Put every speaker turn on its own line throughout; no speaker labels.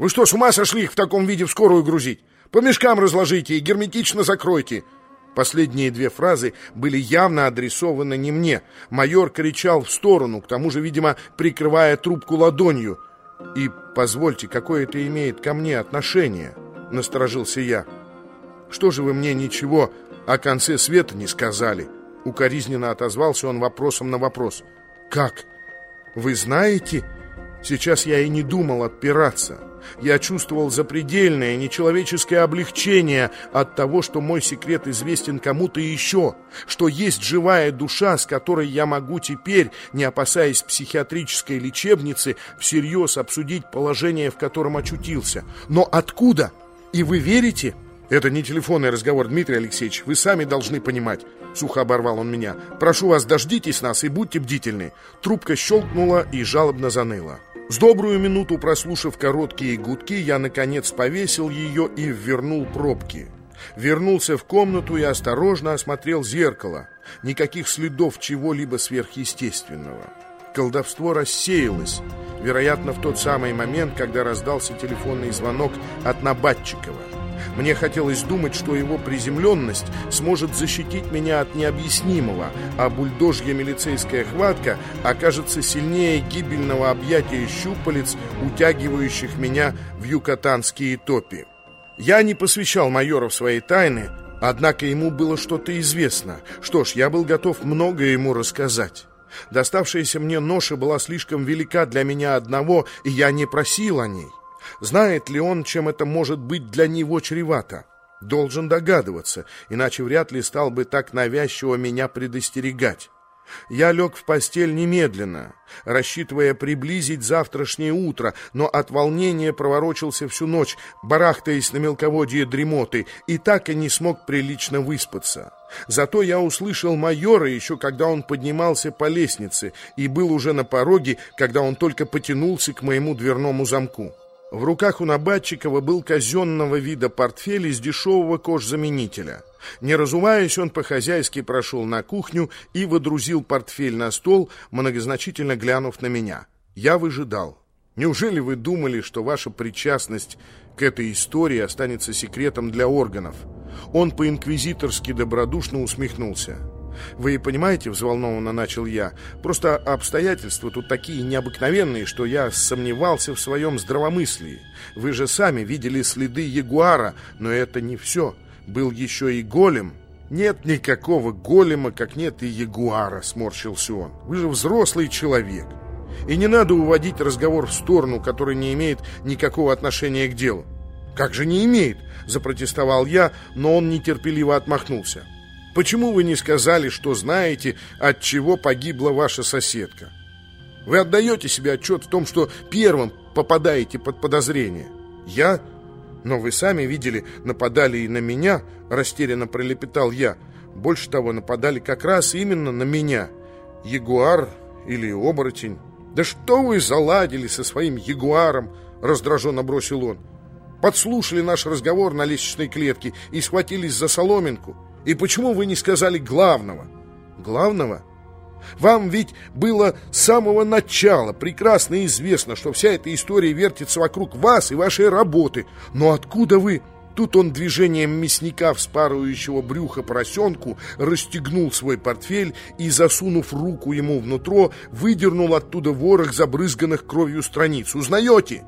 Вы что, с ума сошли их в таком виде в скорую грузить? По мешкам разложите и герметично закройте. Последние две фразы были явно адресованы не мне. Майор кричал в сторону, к тому же, видимо, прикрывая трубку ладонью. «И позвольте, какое это имеет ко мне отношение?» — насторожился я. «Что же вы мне ничего о конце света не сказали?» Укоризненно отозвался он вопросом на вопрос. «Как? Вы знаете?» Сейчас я и не думал отпираться. Я чувствовал запредельное, нечеловеческое облегчение от того, что мой секрет известен кому-то еще, что есть живая душа, с которой я могу теперь, не опасаясь психиатрической лечебницы, всерьез обсудить положение, в котором очутился. Но откуда? И вы верите? Это не телефонный разговор, Дмитрий Алексеевич, вы сами должны понимать. Сухо оборвал он меня. Прошу вас, дождитесь нас и будьте бдительны. Трубка щелкнула и жалобно заныла. С добрую минуту прослушав короткие гудки, я, наконец, повесил ее и ввернул пробки. Вернулся в комнату и осторожно осмотрел зеркало. Никаких следов чего-либо сверхъестественного. Колдовство рассеялось, вероятно, в тот самый момент, когда раздался телефонный звонок от Набатчикова. Мне хотелось думать, что его приземленность сможет защитить меня от необъяснимого, а бульдожья милицейская хватка окажется сильнее гибельного объятия щупалец, утягивающих меня в юкатанские топи. Я не посвящал майора в свои тайны, однако ему было что-то известно. Что ж, я был готов многое ему рассказать. Доставшаяся мне ноша была слишком велика для меня одного, и я не просил о ней. Знает ли он, чем это может быть для него чревато? Должен догадываться, иначе вряд ли стал бы так навязчиво меня предостерегать. Я лег в постель немедленно, рассчитывая приблизить завтрашнее утро, но от волнения проворочился всю ночь, барахтаясь на мелководье дремоты, и так и не смог прилично выспаться. Зато я услышал майора еще когда он поднимался по лестнице и был уже на пороге, когда он только потянулся к моему дверному замку. В руках у Набатчикова был казенного вида портфель из дешевого кожзаменителя. Не разуваясь, он по-хозяйски прошел на кухню и водрузил портфель на стол, многозначительно глянув на меня. Я выжидал. Неужели вы думали, что ваша причастность к этой истории останется секретом для органов? Он по-инквизиторски добродушно усмехнулся. «Вы понимаете, — взволнованно начал я, — просто обстоятельства тут такие необыкновенные, что я сомневался в своем здравомыслии. Вы же сами видели следы ягуара, но это не все. Был еще и голем». «Нет никакого голема, как нет и ягуара», — сморщился он. «Вы же взрослый человек. И не надо уводить разговор в сторону, который не имеет никакого отношения к делу». «Как же не имеет?» — запротестовал я, но он нетерпеливо отмахнулся. Почему вы не сказали, что знаете, от чего погибла ваша соседка? Вы отдаете себе отчет в том, что первым попадаете под подозрение. Я? Но вы сами видели, нападали и на меня, растерянно пролепетал я. Больше того, нападали как раз именно на меня. Ягуар или оборотень. Да что вы заладили со своим ягуаром, раздраженно бросил он. Подслушали наш разговор на лестничной клетке и схватились за соломинку. И почему вы не сказали главного? Главного? Вам ведь было с самого начала прекрасно известно, что вся эта история вертится вокруг вас и вашей работы. Но откуда вы... Тут он движением мясника, вспарывающего брюхо поросенку, расстегнул свой портфель и, засунув руку ему внутрь, выдернул оттуда ворох забрызганных кровью страниц. «Узнаете?»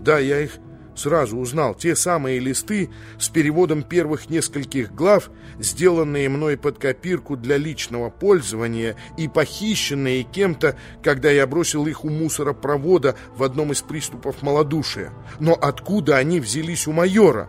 «Да, я их сразу узнал те самые листы с переводом первых нескольких глав, сделанные мной под копирку для личного пользования и похищенные кем-то, когда я бросил их у мусоропровода в одном из приступов малодушия. Но откуда они взялись у майора?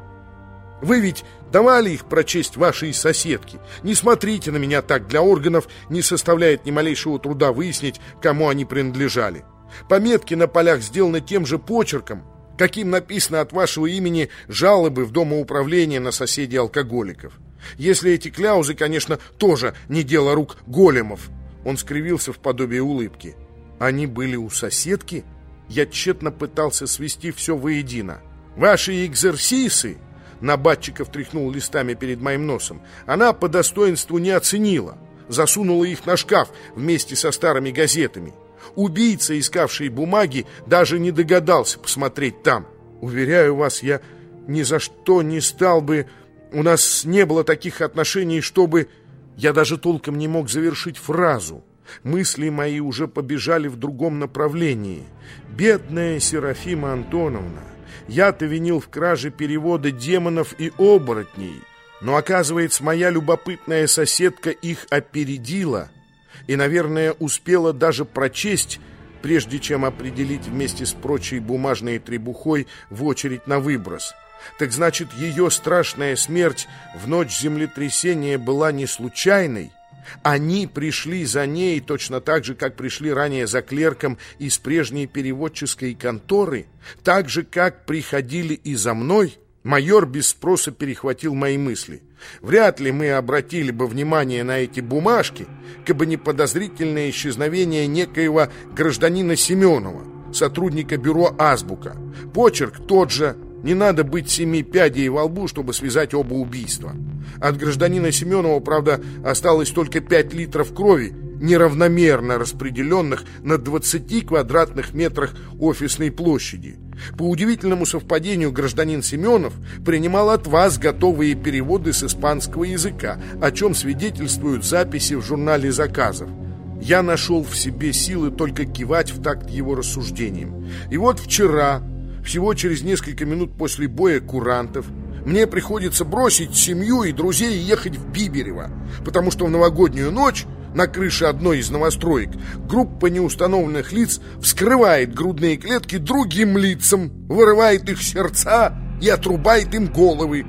Вы ведь давали их прочесть вашей соседке. Не смотрите на меня так, для органов не составляет ни малейшего труда выяснить, кому они принадлежали. Пометки на полях сделаны тем же почерком, каким написано от вашего имени жалобы в домоуправление на соседей алкоголиков. Если эти кляузы, конечно, тоже не дело рук големов. Он скривился в подобие улыбки. Они были у соседки? Я тщетно пытался свести все воедино. Ваши экзерсисы, Набатчиков тряхнул листами перед моим носом, она по достоинству не оценила. Засунула их на шкаф вместе со старыми газетами. Убийца, искавший бумаги, даже не догадался посмотреть там. Уверяю вас, я ни за что не стал бы... У нас не было таких отношений, чтобы... Я даже толком не мог завершить фразу. Мысли мои уже побежали в другом направлении. Бедная Серафима Антоновна. Я-то винил в краже перевода демонов и оборотней. Но, оказывается, моя любопытная соседка их опередила и, наверное, успела даже прочесть, прежде чем определить вместе с прочей бумажной требухой в очередь на выброс. Так значит, ее страшная смерть в ночь землетрясения была не случайной? Они пришли за ней точно так же, как пришли ранее за клерком из прежней переводческой конторы, так же, как приходили и за мной? Майор без спроса перехватил мои мысли. Вряд ли мы обратили бы внимание на эти бумажки, как бы не подозрительное исчезновение некоего гражданина Семенова, сотрудника бюро «Азбука». Почерк тот же, не надо быть семи пядей во лбу, чтобы связать оба убийства. От гражданина Семенова, правда, осталось только пять литров крови, неравномерно распределенных на 20 квадратных метрах офисной площади. По удивительному совпадению гражданин Семенов принимал от вас готовые переводы с испанского языка, о чем свидетельствуют записи в журнале заказов. Я нашел в себе силы только кивать в такт его рассуждениям. И вот вчера, всего через несколько минут после боя курантов, мне приходится бросить семью и друзей и ехать в Биберево, потому что в новогоднюю ночь на крыше одной из новостроек группа неустановленных лиц вскрывает грудные клетки другим лицам, вырывает их сердца и отрубает им головы.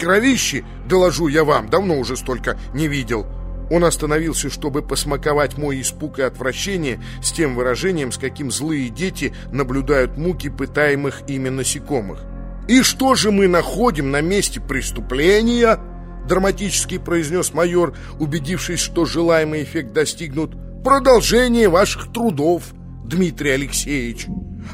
Кровищи, доложу я вам, давно уже столько не видел. Он остановился, чтобы посмаковать мой испуг и отвращение с тем выражением, с каким злые дети наблюдают муки пытаемых ими насекомых. «И что же мы находим на месте преступления?» Драматически произнес майор, убедившись, что желаемый эффект достигнут. «Продолжение ваших трудов, Дмитрий Алексеевич,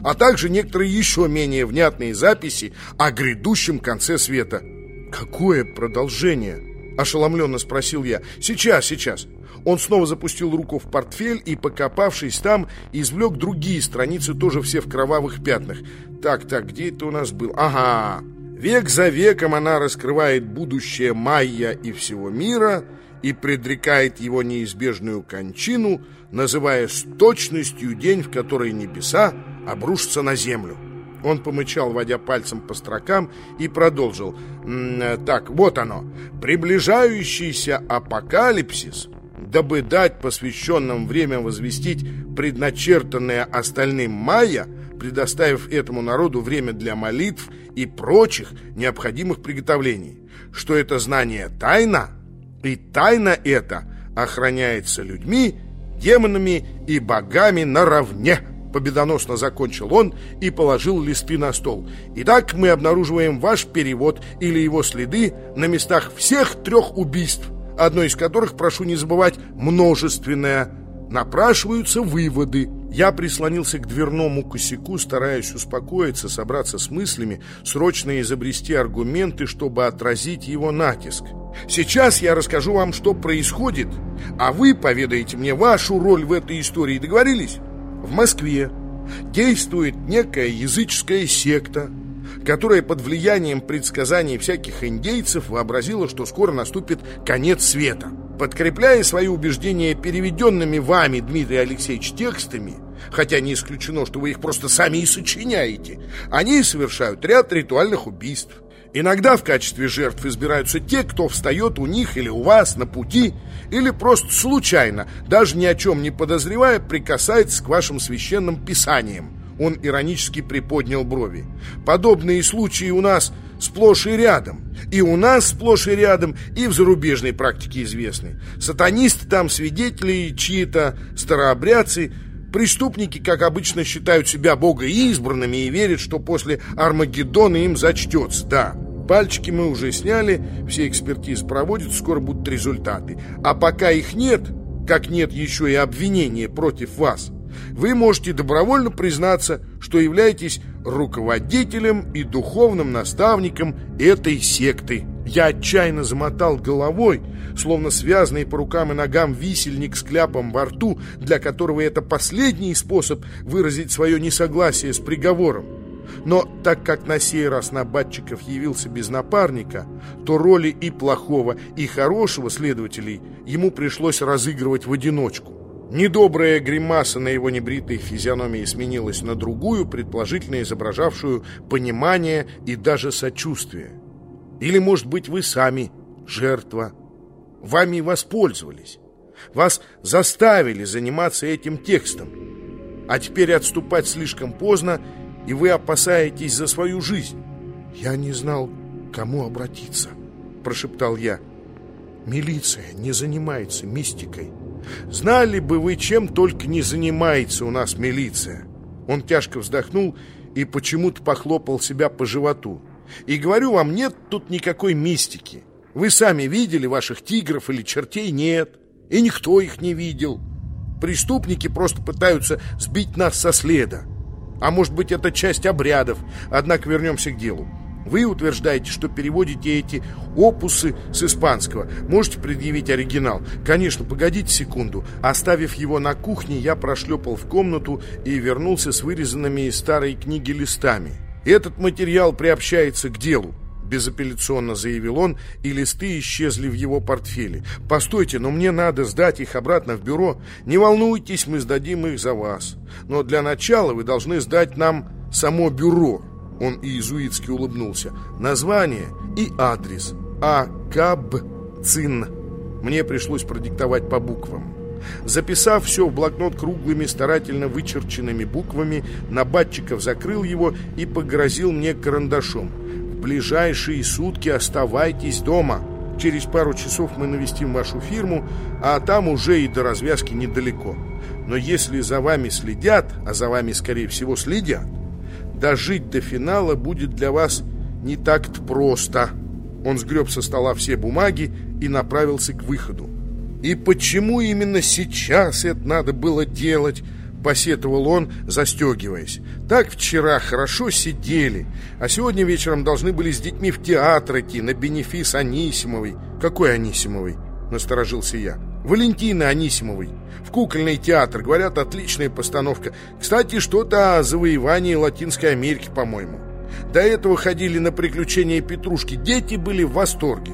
а также некоторые еще менее внятные записи о грядущем конце света». «Какое продолжение?» – ошеломленно спросил я. «Сейчас, сейчас». Он снова запустил руку в портфель и, покопавшись там, извлек другие страницы, тоже все в кровавых пятнах. Так, так, где это у нас был? Ага, Век за веком она раскрывает будущее Майя и всего мира и предрекает его неизбежную кончину, называя с точностью день, в который небеса обрушатся на землю. Он помычал, водя пальцем по строкам, и продолжил. «Так, вот оно. Приближающийся апокалипсис, дабы дать посвященным время возвестить предначертанное остальным майя, предоставив этому народу время для молитв и прочих необходимых приготовлений, что это знание тайна, и тайна эта охраняется людьми, демонами и богами наравне. Победоносно закончил он и положил листы на стол. Итак, мы обнаруживаем ваш перевод или его следы на местах всех трех убийств, одно из которых, прошу не забывать, множественное. Напрашиваются выводы. Я прислонился к дверному косяку, стараясь успокоиться, собраться с мыслями, срочно изобрести аргументы, чтобы отразить его натиск. Сейчас я расскажу вам, что происходит, а вы поведаете мне вашу роль в этой истории. Договорились? В Москве действует некая языческая секта, которая под влиянием предсказаний всяких индейцев вообразила, что скоро наступит конец света. Подкрепляя свои убеждения переведенными вами, Дмитрий Алексеевич, текстами, хотя не исключено, что вы их просто сами и сочиняете, они совершают ряд ритуальных убийств. Иногда в качестве жертв избираются те, кто встает у них или у вас на пути, или просто случайно, даже ни о чем не подозревая, прикасается к вашим священным писаниям. Он иронически приподнял брови. Подобные случаи у нас сплошь и рядом. И у нас сплошь и рядом, и в зарубежной практике известны. Сатанисты там свидетели, чьи-то старообрядцы, Преступники, как обычно, считают себя богоизбранными и верят, что после Армагеддона им зачтется. Да, пальчики мы уже сняли, все экспертизы проводят, скоро будут результаты. А пока их нет, как нет еще и обвинения против вас, вы можете добровольно признаться, что являетесь руководителем и духовным наставником этой секты. Я отчаянно замотал головой, словно связанный по рукам и ногам висельник с кляпом во рту, для которого это последний способ выразить свое несогласие с приговором. Но так как на сей раз Набатчиков явился без напарника, то роли и плохого, и хорошего следователей ему пришлось разыгрывать в одиночку. Недобрая гримаса на его небритой физиономии сменилась на другую, предположительно изображавшую понимание и даже сочувствие. Или, может быть, вы сами жертва. Вами воспользовались. Вас заставили заниматься этим текстом. А теперь отступать слишком поздно, и вы опасаетесь за свою жизнь. Я не знал, кому обратиться, прошептал я. Милиция не занимается мистикой. Знали бы вы, чем только не занимается у нас милиция. Он тяжко вздохнул и почему-то похлопал себя по животу. И говорю вам, нет тут никакой мистики. Вы сами видели ваших тигров или чертей? Нет. И никто их не видел. Преступники просто пытаются сбить нас со следа. А может быть, это часть обрядов. Однако вернемся к делу. Вы утверждаете, что переводите эти опусы с испанского. Можете предъявить оригинал? Конечно, погодите секунду. Оставив его на кухне, я прошлепал в комнату и вернулся с вырезанными из старой книги листами. Этот материал приобщается к делу безапелляционно заявил он, и листы исчезли в его портфеле. «Постойте, но мне надо сдать их обратно в бюро. Не волнуйтесь, мы сдадим их за вас. Но для начала вы должны сдать нам само бюро». Он иезуитски улыбнулся. «Название и адрес. А. Кабцин». Мне пришлось продиктовать по буквам. Записав все в блокнот круглыми, старательно вычерченными буквами, Набатчиков закрыл его и погрозил мне карандашом. «В ближайшие сутки оставайтесь дома. Через пару часов мы навестим вашу фирму, а там уже и до развязки недалеко. Но если за вами следят, а за вами, скорее всего, следят, дожить до финала будет для вас не так-то просто». Он сгреб со стола все бумаги и направился к выходу. «И почему именно сейчас это надо было делать?» Посетовал он, застегиваясь. «Так вчера хорошо сидели, а сегодня вечером должны были с детьми в театр идти на бенефис Анисимовой». «Какой Анисимовой?» — насторожился я. «Валентины Анисимовой. В кукольный театр. Говорят, отличная постановка. Кстати, что-то о завоевании Латинской Америки, по-моему. До этого ходили на приключения Петрушки. Дети были в восторге.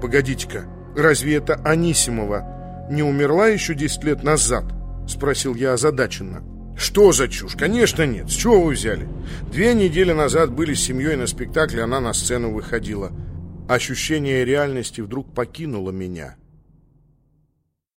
Погодите-ка, разве это Анисимова не умерла еще 10 лет назад?» Спросил я озадаченно. Что за чушь? Конечно нет. С чего вы взяли? Две недели назад были с семьей на спектакле, она на сцену выходила. Ощущение реальности вдруг покинуло меня.